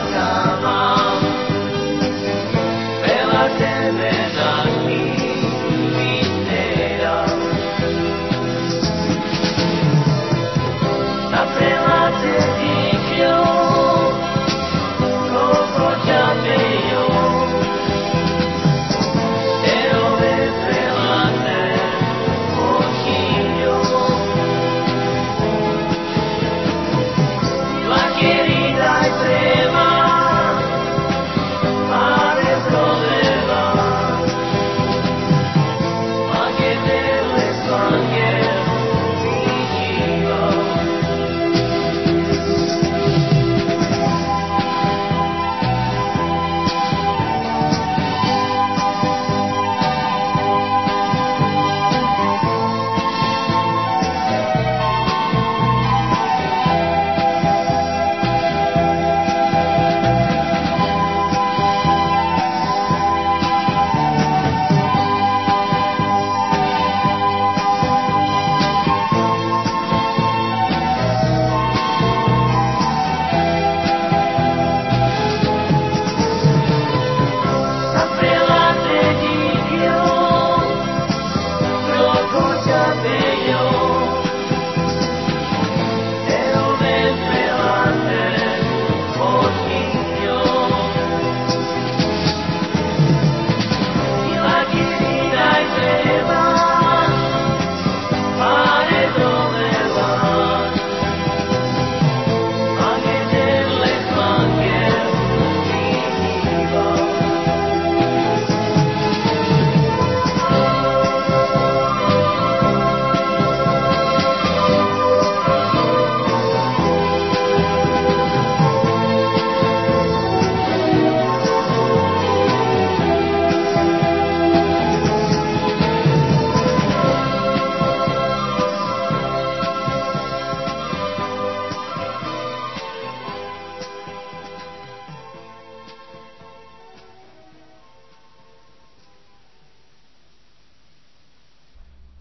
Santa.